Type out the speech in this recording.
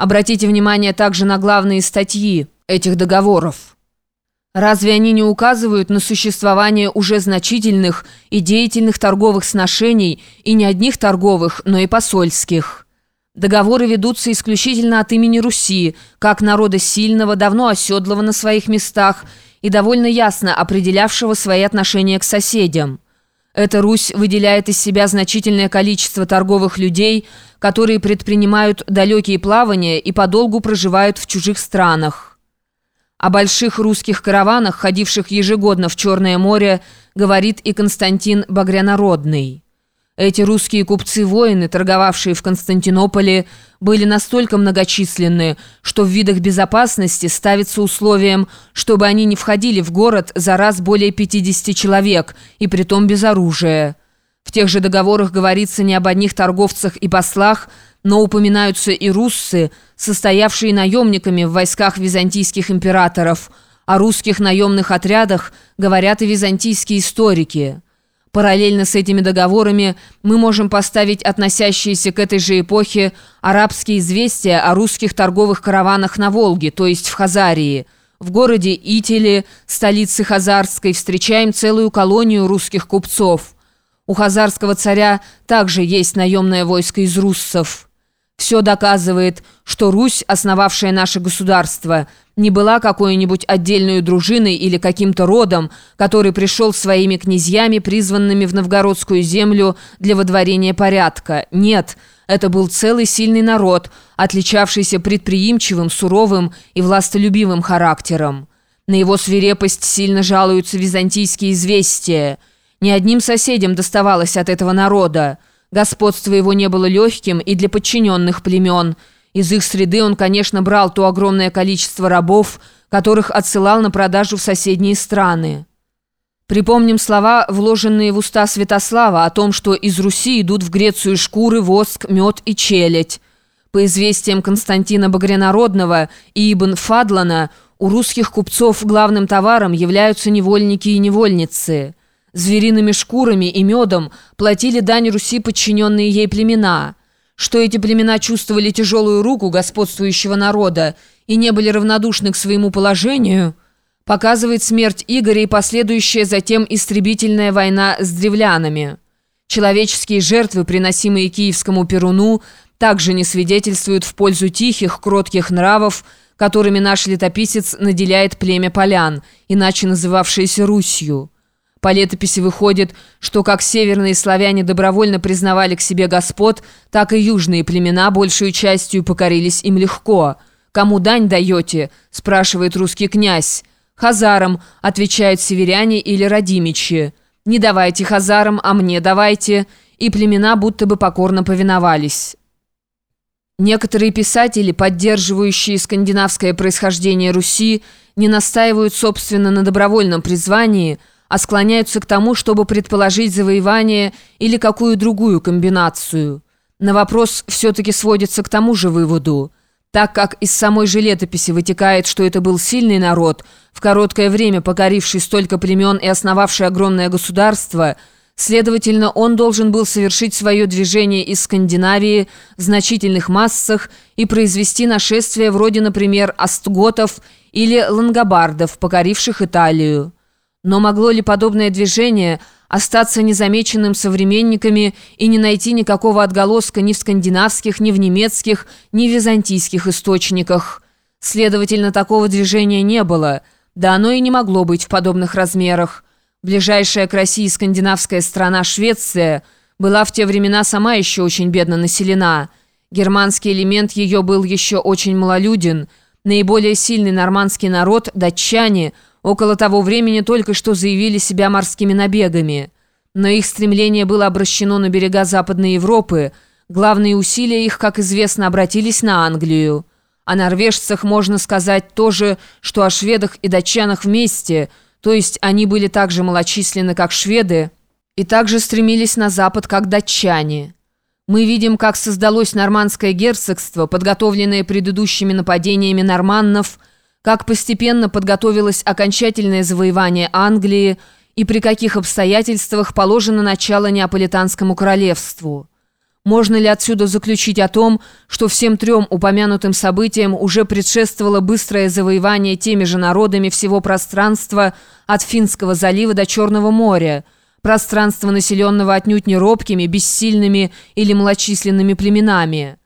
Обратите внимание также на главные статьи этих договоров. Разве они не указывают на существование уже значительных и деятельных торговых сношений и не одних торговых, но и посольских? Договоры ведутся исключительно от имени Руси, как народа сильного, давно оседлого на своих местах и довольно ясно определявшего свои отношения к соседям. Эта Русь выделяет из себя значительное количество торговых людей, которые предпринимают далекие плавания и подолгу проживают в чужих странах. О больших русских караванах, ходивших ежегодно в Черное море, говорит и Константин Багрянародный. Эти русские купцы-воины, торговавшие в Константинополе, были настолько многочисленны, что в видах безопасности ставится условием, чтобы они не входили в город за раз более 50 человек, и притом без оружия. В тех же договорах говорится не об одних торговцах и послах, но упоминаются и руссы, состоявшие наемниками в войсках византийских императоров. О русских наемных отрядах говорят и византийские историки. Параллельно с этими договорами мы можем поставить относящиеся к этой же эпохе арабские известия о русских торговых караванах на Волге, то есть в Хазарии. В городе Итиле, столице Хазарской, встречаем целую колонию русских купцов. У хазарского царя также есть наемное войско из руссов. Все доказывает, что Русь, основавшая наше государство, не была какой-нибудь отдельной дружиной или каким-то родом, который пришел своими князьями, призванными в новгородскую землю для водворения порядка. Нет, это был целый сильный народ, отличавшийся предприимчивым, суровым и властолюбивым характером. На его свирепость сильно жалуются византийские известия. Ни одним соседям доставалось от этого народа. Господство его не было легким и для подчиненных племен. Из их среды он, конечно, брал то огромное количество рабов, которых отсылал на продажу в соседние страны. Припомним слова, вложенные в уста Святослава, о том, что из Руси идут в Грецию шкуры, воск, мед и челядь. По известиям Константина Багрянародного и Ибн Фадлана, у русских купцов главным товаром являются невольники и невольницы – Звериными шкурами и медом платили дань Руси подчиненные ей племена. Что эти племена чувствовали тяжелую руку господствующего народа и не были равнодушны к своему положению, показывает смерть Игоря и последующая затем истребительная война с древлянами. Человеческие жертвы, приносимые киевскому Перуну, также не свидетельствуют в пользу тихих, кротких нравов, которыми наш летописец наделяет племя полян, иначе называвшееся Русью. По летописи выходит, что как северные славяне добровольно признавали к себе господ, так и южные племена большую частью покорились им легко. «Кому дань даете?» – спрашивает русский князь. «Хазарам», – отвечают северяне или родимичи. «Не давайте хазарам, а мне давайте», и племена будто бы покорно повиновались. Некоторые писатели, поддерживающие скандинавское происхождение Руси, не настаивают, собственно, на добровольном призвании – а склоняются к тому, чтобы предположить завоевание или какую другую комбинацию. На вопрос все-таки сводится к тому же выводу. Так как из самой же летописи вытекает, что это был сильный народ, в короткое время покоривший столько племен и основавший огромное государство, следовательно, он должен был совершить свое движение из Скандинавии в значительных массах и произвести нашествие вроде, например, астготов или лангобардов, покоривших Италию. Но могло ли подобное движение остаться незамеченным современниками и не найти никакого отголоска ни в скандинавских, ни в немецких, ни в византийских источниках? Следовательно, такого движения не было, да оно и не могло быть в подобных размерах. Ближайшая к России скандинавская страна Швеция была в те времена сама еще очень бедно населена. Германский элемент ее был еще очень малолюден. Наиболее сильный нормандский народ, датчане – Около того времени только что заявили себя морскими набегами. Но их стремление было обращено на берега Западной Европы. Главные усилия их, как известно, обратились на Англию. О норвежцах можно сказать то же, что о шведах и датчанах вместе, то есть они были так же малочисленны, как шведы, и также стремились на запад, как датчане. Мы видим, как создалось нормандское герцогство, подготовленное предыдущими нападениями норманнов – как постепенно подготовилось окончательное завоевание Англии и при каких обстоятельствах положено начало Неаполитанскому королевству. Можно ли отсюда заключить о том, что всем трем упомянутым событиям уже предшествовало быстрое завоевание теми же народами всего пространства от Финского залива до Черного моря, пространства, населенного отнюдь не робкими, бессильными или малочисленными племенами?